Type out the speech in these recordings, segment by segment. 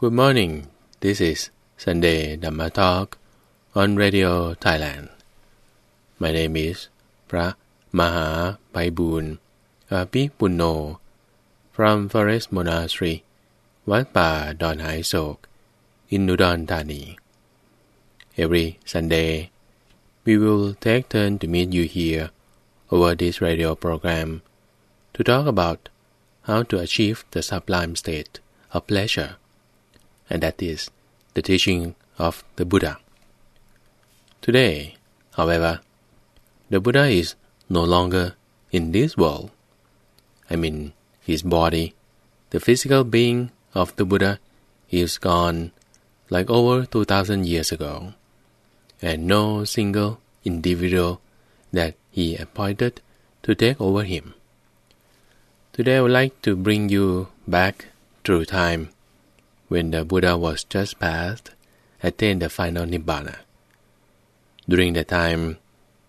Good morning. This is Sunday Dhamma Talk on Radio Thailand. My name is พระมหาไพบูลย์อาภิปุณโญ from Forest Monastery วัดป่าดอนหายโศก in Udon Thani. Every Sunday, we will take turn to meet you here over this radio program to talk about how to achieve the sublime state of pleasure, and that is the teaching of the Buddha. Today, however, the Buddha is no longer in this world. I mean, his body, the physical being of the Buddha, is gone like over 2000 years ago, and no single individual that he appointed to take over him. Today I would like to bring you back through time when the Buddha was just past, attained the final Nibbana. During that time,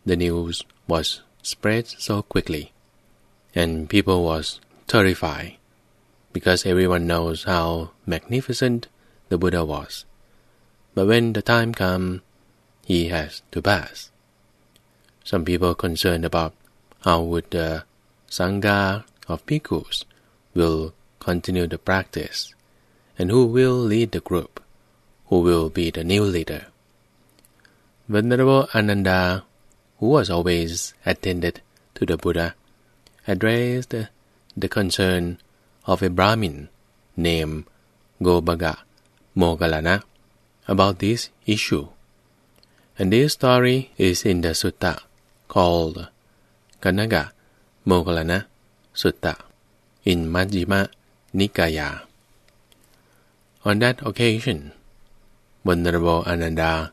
the news was spread so quickly, and people was terrified because everyone knows how magnificent the Buddha was. But when the time come, he has to pass. Some people concerned about how would the sangha of bhikkhus will continue the practice, and who will lead the group, who will be the new leader. Venerable Ananda, who was always attended to the Buddha, addressed the concern of a Brahmin named Gopaka Moggallana about this issue. And this story is in the sutta called Kanaga Moggallana Sutta in Majjhima Nikaya. On that occasion, Venerable Ananda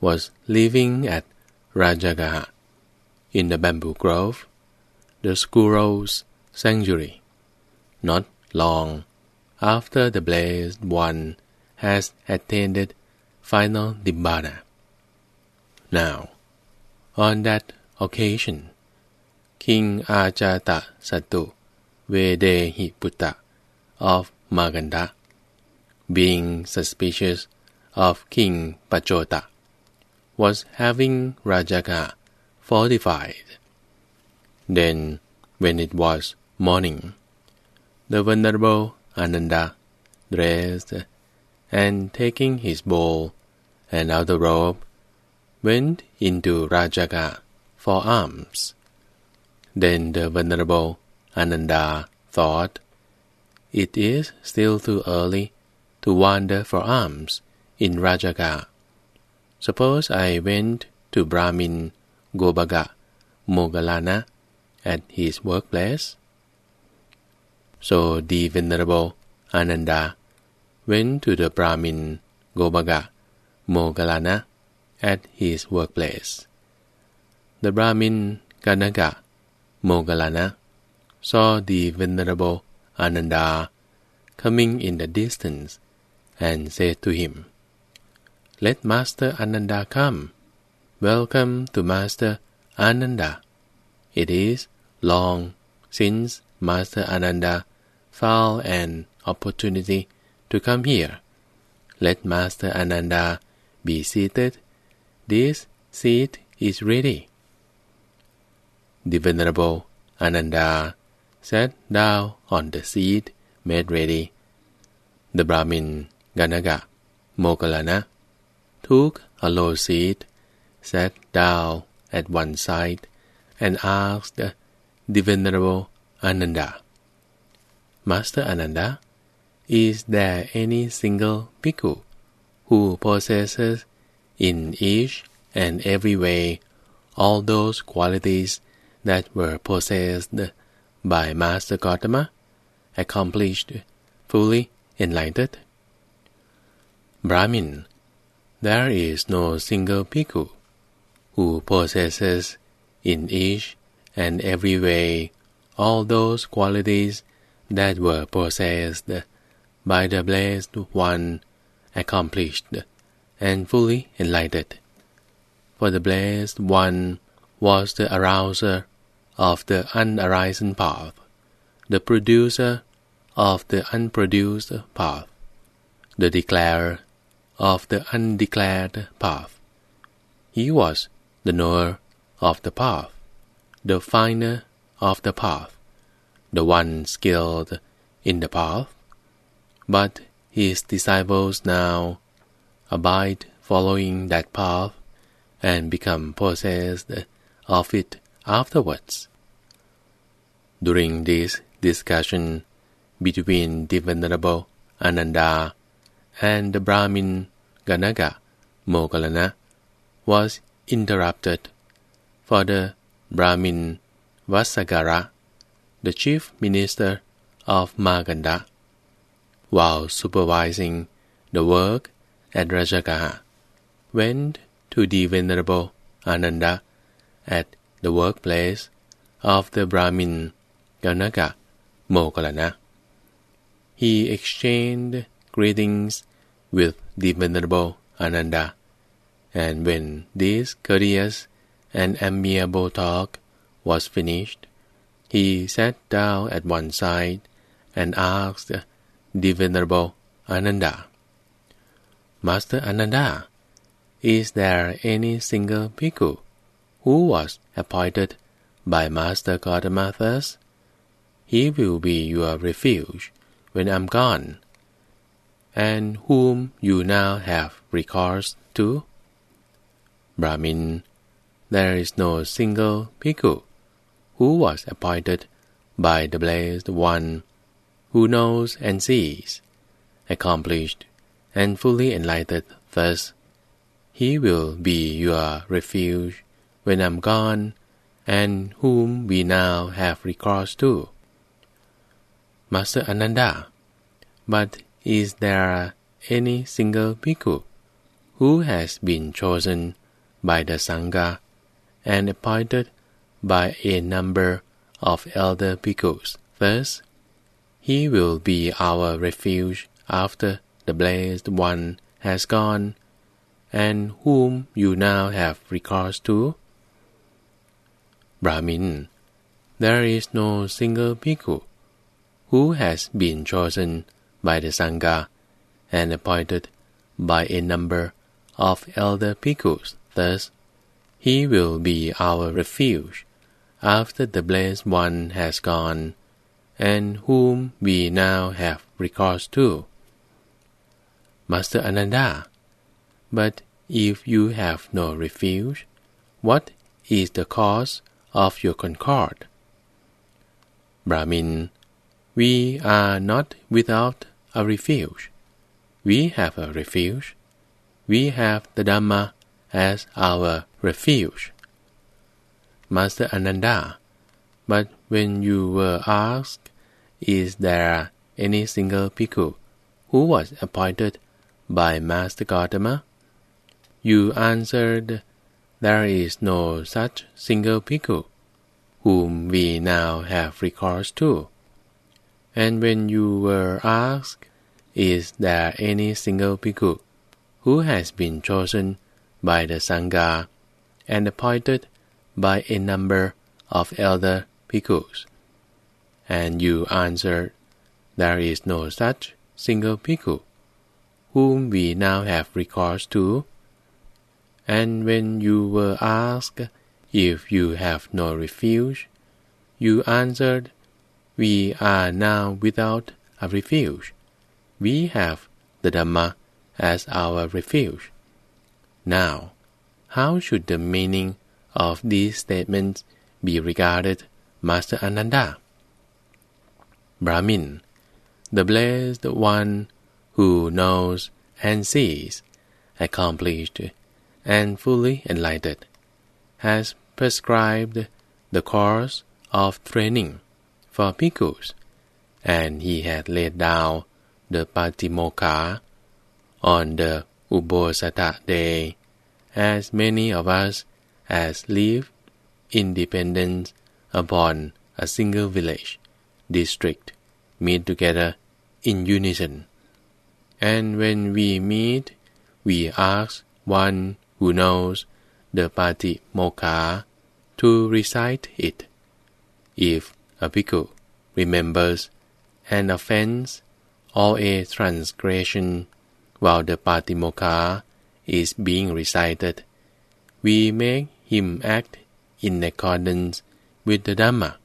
was living at Rajagaha in the bamboo grove, the squirrel's sanctuary, not long after the blessed one has attained final nibbana. Now, on that occasion, King Ajata Satu Vedehi Putta of Magadha, being suspicious of King Pajjota, was having Rajagaha fortified. Then, when it was morning, the venerable Ananda dressed and taking his bowl and outer robe, went into Rajagaha for alms. Then the venerable Ananda thought, it is still too early to wander for alms in Rajagaha. Suppose I went to Brahmin Gopaka Moggallana at his workplace? So the venerable Ananda went to the Brahmin Gopaka Moggallana at his workplace. The Brahmin Ganaga Moggallana saw the venerable Ananda coming in the distance and said to him, Let Master Ananda come. Welcome to Master Ananda. It is long since Master Ananda found an opportunity to come here. Let Master Ananda be seated. This seat is ready. The venerable Ananda sat down on the seat made ready. The Brahmin Ganaga. Moggallana took a low seat, sat down at one side, and asked the venerable Ananda, Master Ananda, is there any single bhikkhu who possesses in each and every way all those qualities that were possessed by Master Gautama, accomplished, fully enlightened? Brahmin, there is no single bhikkhu who possesses in each and every way all those qualities that were possessed by the blessed one, accomplished and fully enlightened. For the blessed one was the arouser of the unarisen path, the producer of the unproduced path, the declarer of the undeclared path. He was the knower of the path, the finder of the path, the one skilled in the path. But his disciples now abide following that path and become possessed of it afterwards. During this discussion between the Venerable Ananda and the Brahmin Ganaga Moggallana was interrupted, for the Brahmin Vassakara, the chief minister of Magadha, while supervising the work at Rajagaha, went to the Venerable Ananda at the workplace of the Brahmin Ganaga Moggallana. He exchanged greetings with the Venerable Ananda, and when this courteous and amiable talk was finished, he sat down at one side and asked the Venerable Ananda, Master Ananda, is there any single bhikkhu who was appointed by Master thus? He will be your refuge when I'm gone, and whom you now have recourse to. Brahmin, there is no single bhikkhu who was appointed by the blessed one, who knows and sees, accomplished and fully enlightened thus. He will be your refuge when I'm gone, and whom we now have recourse to. Master Ananda, but is there any single bhikkhu who has been chosen by the Sangha and appointed by a number of elder bhikkhus first? He will be our refuge after the blessed one has gone, and whom you now have recourse to. Brahmin, there is no single bhikkhu who has been chosen by the Sangha and appointed by a number of elder bhikkhus. Thus, he will be our refuge after the blessed one has gone, and whom we now have recourse to. Master Ananda, but if you have no refuge, what is the cause of your concord? Brahmin, we are not without a refuge. We have a refuge. We have the Dhamma as our refuge. Master Ananda, but when you were asked, is there any single bhikkhu who was appointed by Master Gotama? You answered, there is no such single bhikkhu, whom we now have recourse to. And when you were asked, Is there any single bhikkhu who has been chosen by the Sangha and appointed by a number of elder bhikkhus? And you answered, There is no such single bhikkhu, whom we now have recourse to. And when you were asked if you have no refuge, you answered, we are now without a refuge. We have the Dhamma as our refuge. Now, how should the meaning of these statements be regarded, Master Ananda? Brahmin, the blessed one who knows and sees, accomplished and fully enlightened, has prescribed the course of training for bhikkhus, and he had laid down the Patimokkha on the Uposatha day, as many of us as live independent upon a single village, district, meet together in unison. And when we meet, we ask one who knows the Patimokkha to recite it. If a bhikkhu remembers an offense or a transgression while the Patimokkha is being recited, we make him act in accordance with the Dhamma,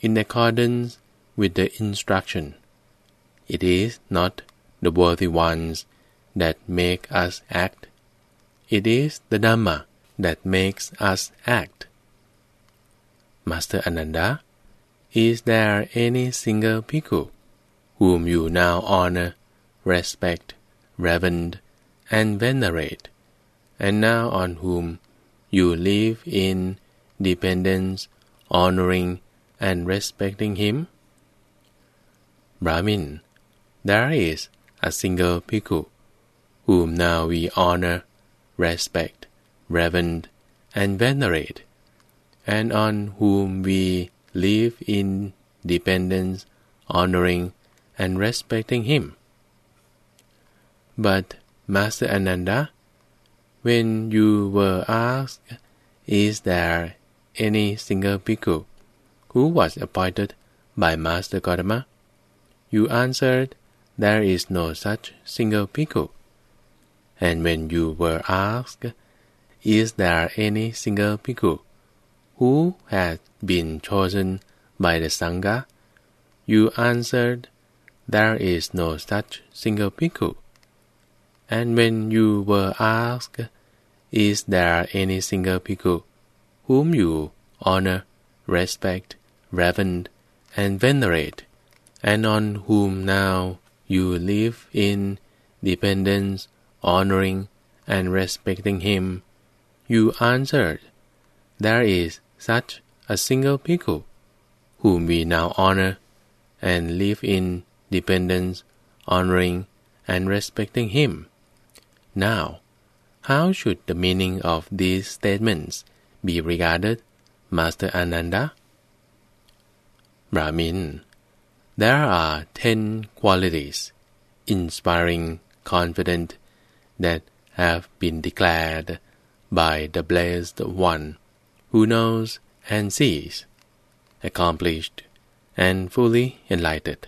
in accordance with the instruction. It is not the worthy ones that make us act. It is the Dhamma that makes us act. Master Ananda, is there any single bhikkhu whom you now honor, respect, reverend, and venerate, and now on whom you live in dependence, honoring, and respecting him? Brahmin, there is a single bhikkhu whom now we honor, respect, reverend, and venerate, and on whom we live in dependence, honoring, and respecting him. But Master Ananda, when you were asked, is there any single bhikkhu who was appointed by Master Gotama? You answered, there is no such single bhikkhu. And when you were asked, is there any single bhikkhu who has been chosen by the Sangha? You answered, there is no such single bhikkhu. And when you were asked, is there any single bhikkhu whom you honor, respect, reverend, and venerate, and on whom now you live in dependence, honoring, and respecting him, you answered, there is such a single bhikkhu, whom we now honor, and live in dependence, honoring, and respecting him. Now, how should the meaning of these statements be regarded, Master Ananda? Brahmin, there are ten qualities, inspiring, confident, that have been declared by the blessed one, who knows and sees, accomplished, and fully enlightened.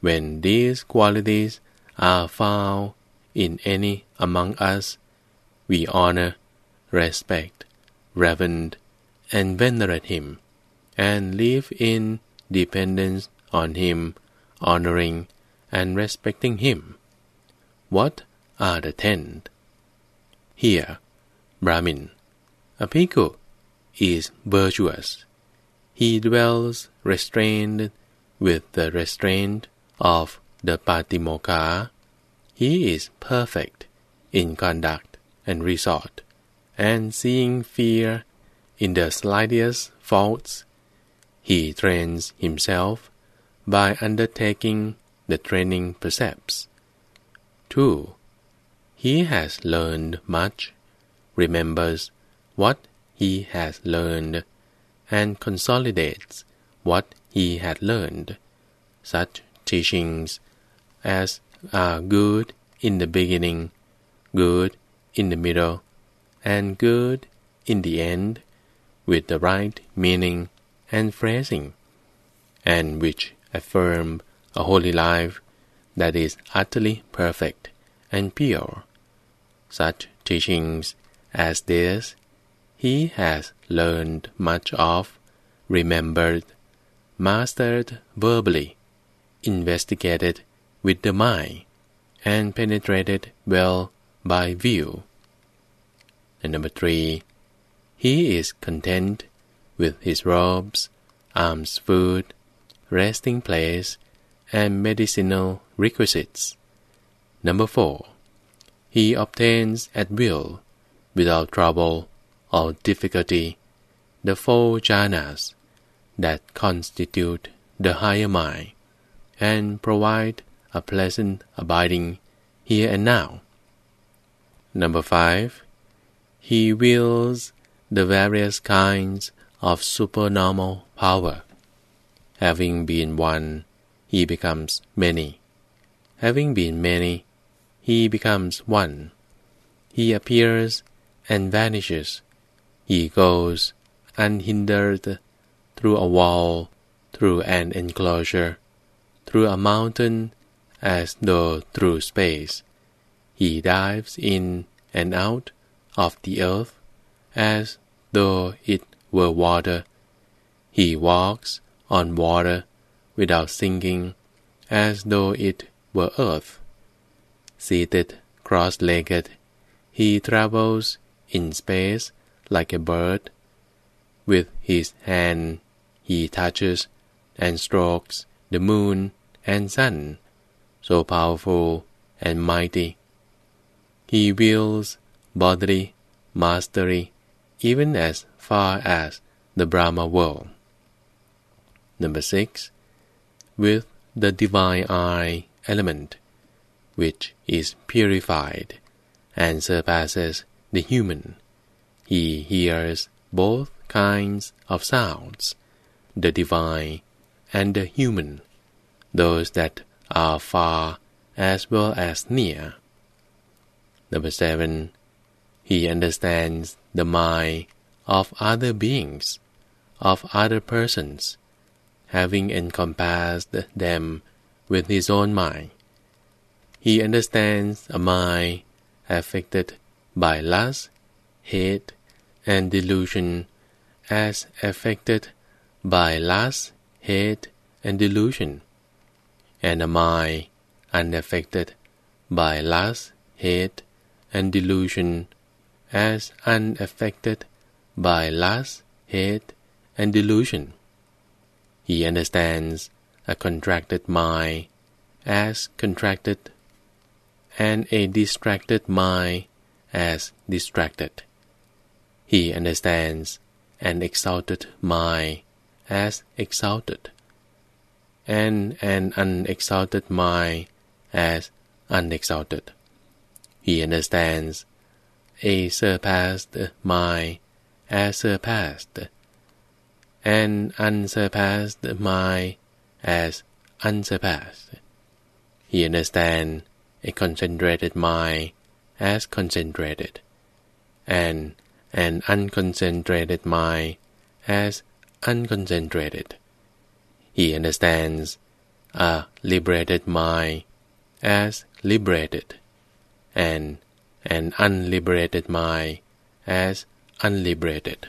When these qualities are found in any among us, we honor, respect, reverend, and venerate him, and live in dependence on him, honoring and respecting him. What are the ten? Here, Brahmin, a bhikkhu is virtuous. He dwells restrained with the restraint of the Patimokkha, he is perfect in conduct and resort, and seeing fear in the slightest faults, he trains himself by undertaking the training precepts. 2. He has learned much, remembers what he has learned, and consolidates what he had learned. Such teachings as are good in the beginning, good in the middle, and good in the end, with the right meaning and phrasing, and which affirm a holy life that is utterly perfect and pure. Such teachings as this he has learned much of, remembered, mastered verbally, investigated with the mind, and penetrated well by view. And number three, he is content with his robes, alms food, resting place, and medicinal requisites. Number four, he obtains at will, without trouble or difficulty, the four jhanas that constitute the higher mind and provide a pleasant abiding here and now. Number five, he wields the various kinds of supernormal power. Having been one, he becomes many. Having been many, he becomes one. He appears and vanishes. He goes unhindered through a wall, through an enclosure, through a mountain as though through space, He dives in and out of the earth as though it were water. He walks on water without sinking as though it were earth. Seated cross-legged, he travels in space like a bird. With his hand he touches and strokes the moon and sun, so powerful and mighty. He wields bodily mastery even as far as the Brahma world. Number six, with the divine eye element, which is purified and surpasses the human. He hears both kinds of sounds, the divine and the human, those that are far as well as near. Number seven, he understands the mind of other beings, of other persons, having encompassed them with his own mind. He understands a mind affected by lust, hate, and delusion as affected by lust, hate, and delusion, and a mind unaffected by lust, hate, and delusion as unaffected by lust, hate, and delusion. He understands a contracted mind as contracted and a distracted mind as distracted. He understands an exalted mind as exalted, and an unexalted mind as unexalted. He understands a surpassed mind as surpassed, and unsurpassed mind as unsurpassed. He understands a concentrated mind as concentrated, and an unconcentrated mind as unconcentrated. He understands a liberated mind as liberated, and an unliberated mind as unliberated.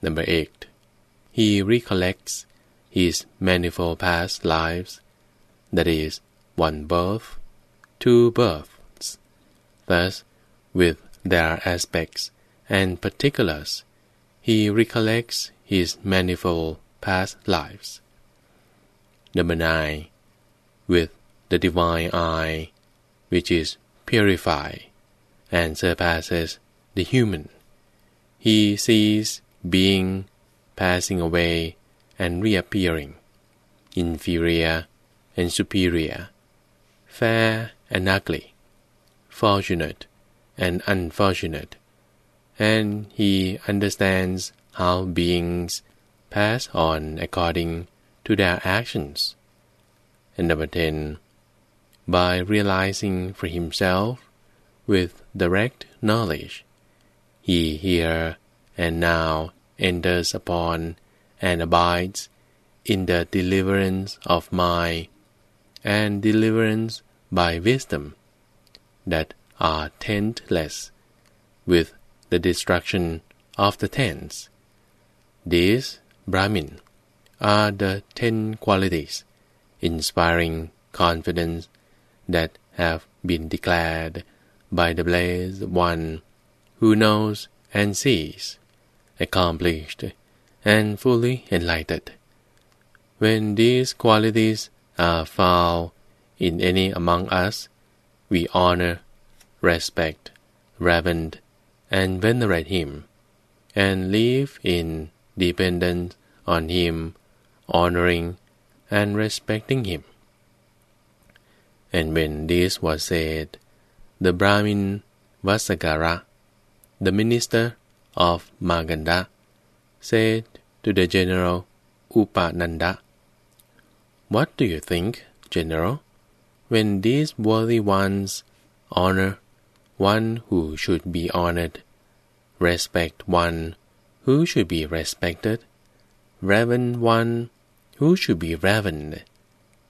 Number eight, he recollects his manifold past lives, that is, one birth, two births. Thus, with their aspects and particulars, he recollects his manifold past lives. Number nine, with the divine eye, which is purified and surpasses the human. He sees being passing away and reappearing, inferior and superior, fair and ugly, fortunate and unfortunate, and he understands how beings pass on according to their actions. And number 10. By realizing for himself with direct knowledge, he here and now enters upon and abides in the deliverance of mind and deliverance by wisdom that are taintless with the destruction of the taints. These Brahmin are the ten qualities inspiring confidence that have been declared by the blessed one who knows and sees, accomplished and fully enlightened. When these qualities are found in any among us, we honor, respect, reverence, and venerate him, and live in dependence on him, honoring and respecting him. And when this was said, the Brahmin Vassakara, the minister of Magadha, said to the general Upananda, What do you think, general, when these worthy ones honor one who should be honored, respect one who should be respected, reverence one who should be reverenced,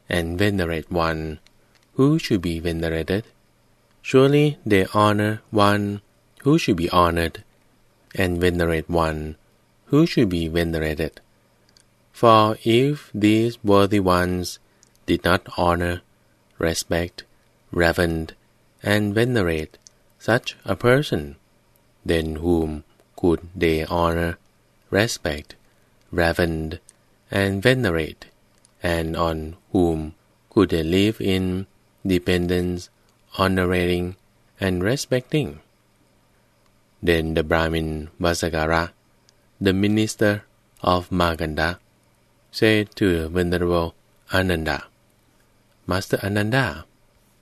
and venerate one who should be venerated? surely they honor one who should be honored, and venerate one who should be venerated. For if these worthy ones did not honor, respect, reverend, and venerate such a person, then whom could they honor, respect, reverence, and venerate, and on whom could they live in dependence, honoring, and respecting? Then the Brahmin Vassakara, the minister of Magadha, said to the Venerable Ananda, Master Ananda,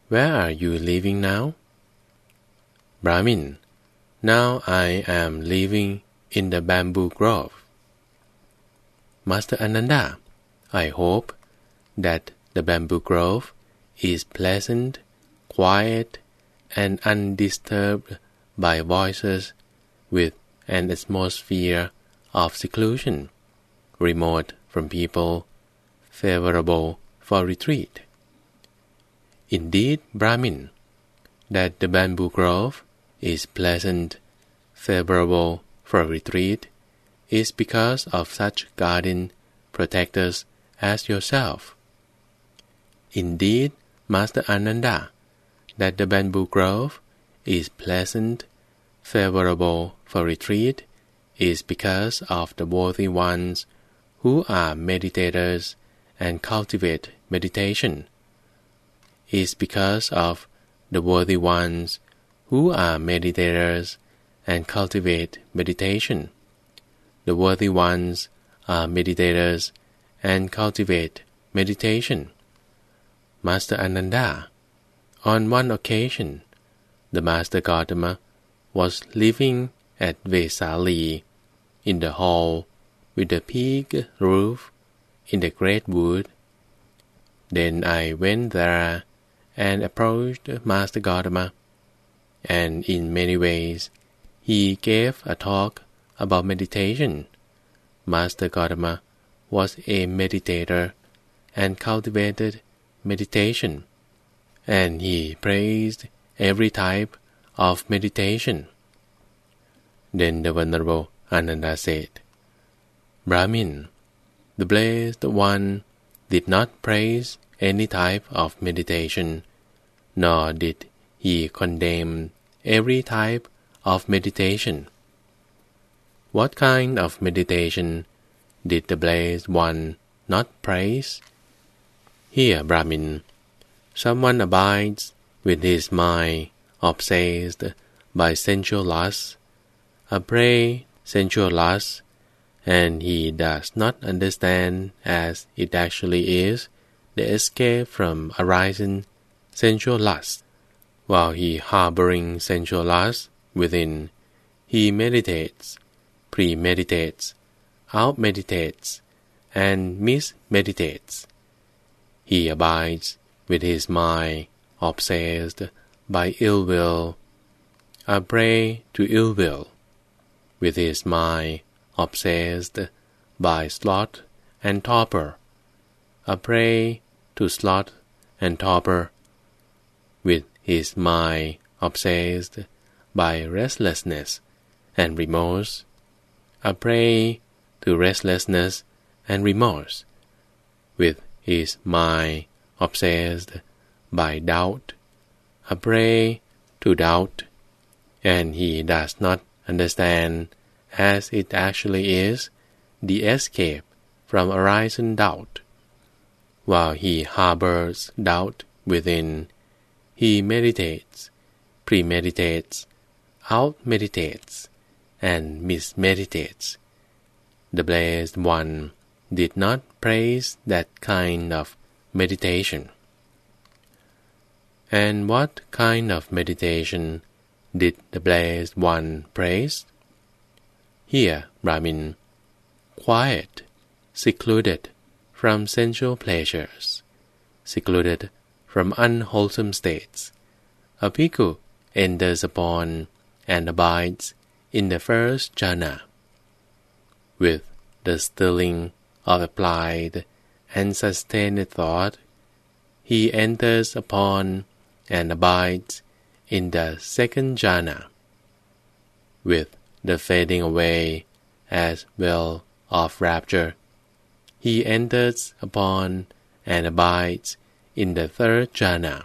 where are you living now? Brahmin, now I am living in the bamboo grove. Master Ananda, I hope that the bamboo grove is pleasant, quiet, and undisturbed by voices, with an atmosphere of seclusion, remote from people, favorable for retreat. Indeed, Brahmin, that the bamboo grove is pleasant, favorable for retreat, is because of such guardian protectors as yourself. Indeed, Master Ananda, that the bamboo grove is pleasant, favorable for retreat, is because of the worthy ones who are meditators and cultivate meditation, is because of the worthy ones who are meditators and cultivate meditation. The worthy ones are meditators and cultivate meditation. Master Ananda, on one occasion, the Master Gotama was living at Vesali in the hall with the pig roof in the great wood. Then I went there and approached Master Gotama and in many ways he gave a talk about meditation. Master Gotama was a meditator and cultivated meditation, and he praised every type of meditation. Then the Venerable Ananda said, Brahmin, the blessed one did not praise any type of meditation, nor did he condemned every type of meditation. What kind of meditation did the blessed one not praise? Here, Brahmin, someone abides with his mind obsessed by sensual lust, a prey sensual lust, and he does not understand as it actually is the escape from arising sensual lust. While he harboring sensual lust within, he meditates, premeditates, outmeditates, and mismeditates. He abides with his mind obsessed by ill will, a prey to ill will, with his mind obsessed by sloth and torpor, a prey to sloth and torpor, with his mind obsessed by restlessness and remorse, a prey to restlessness and remorse, with his mind obsessed by doubt, a prey to doubt, and he does not understand as it actually is the escape from arising doubt. While he harbors doubt within, he meditates, premeditates, outmeditates, and mismeditates. The blessed one did not praise that kind of meditation. And what kind of meditation did the blessed one praise? Here, Brahmin, quiet, secluded from sensual pleasures, secluded from unwholesome states, a bhikkhu enters upon and abides in the first jhana. With the stilling of applied and sustained thought, he enters upon and abides in the second jhana. With the fading away as well of rapture, he enters upon and abides in the third jhana.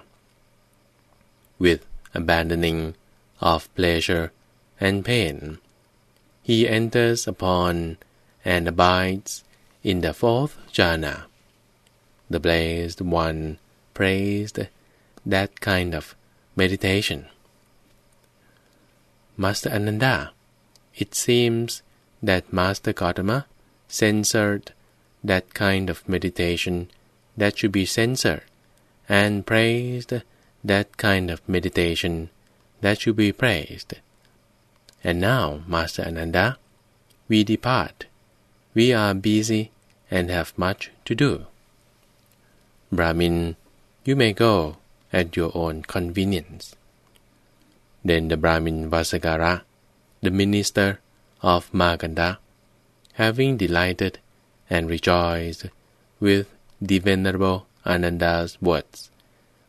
With abandoning of pleasure and pain, he enters upon and abides in the fourth jhana. The blessed one praised that kind of meditation. Master Ananda, it seems that Master Gautama censored that kind of meditation that should be censored, and praised that kind of meditation that should be praised. And now, Master Ananda, we depart. We are busy and have much to do. Brahmin, you may go at your own convenience. Then the Brahmin Vassakara, the minister of Magadha, having delighted and rejoiced with the venerable Ananda's words,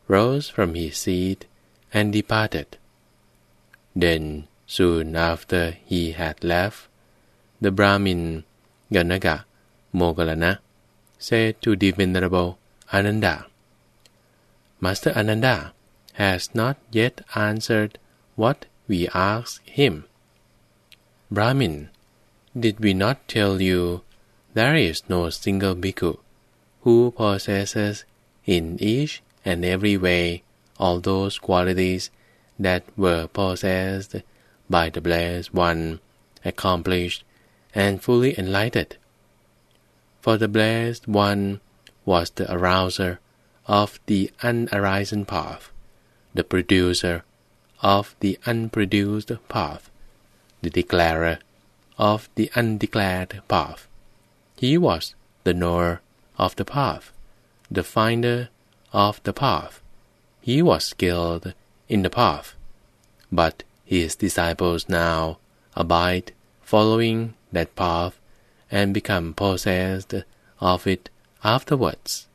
rose from his seat and departed. Then, soon after he had left, the Brahmin Ganaga Moggallana said to the venerable Ananda, Master Ananda has not yet answered what we asked him. Brahmin, did we not tell you there is no single bhikkhu who possesses in each and every way all those qualities that were possessed by the blessed one, accomplished and fully enlightened? For the blessed one was the arouser of the unarisen path, the producer of the unproduced path, the declarer of the undeclared path. He was the knower of the path, the finder of the path. He was skilled in the path, but his disciples now abide following that path and become possessed of it afterwards.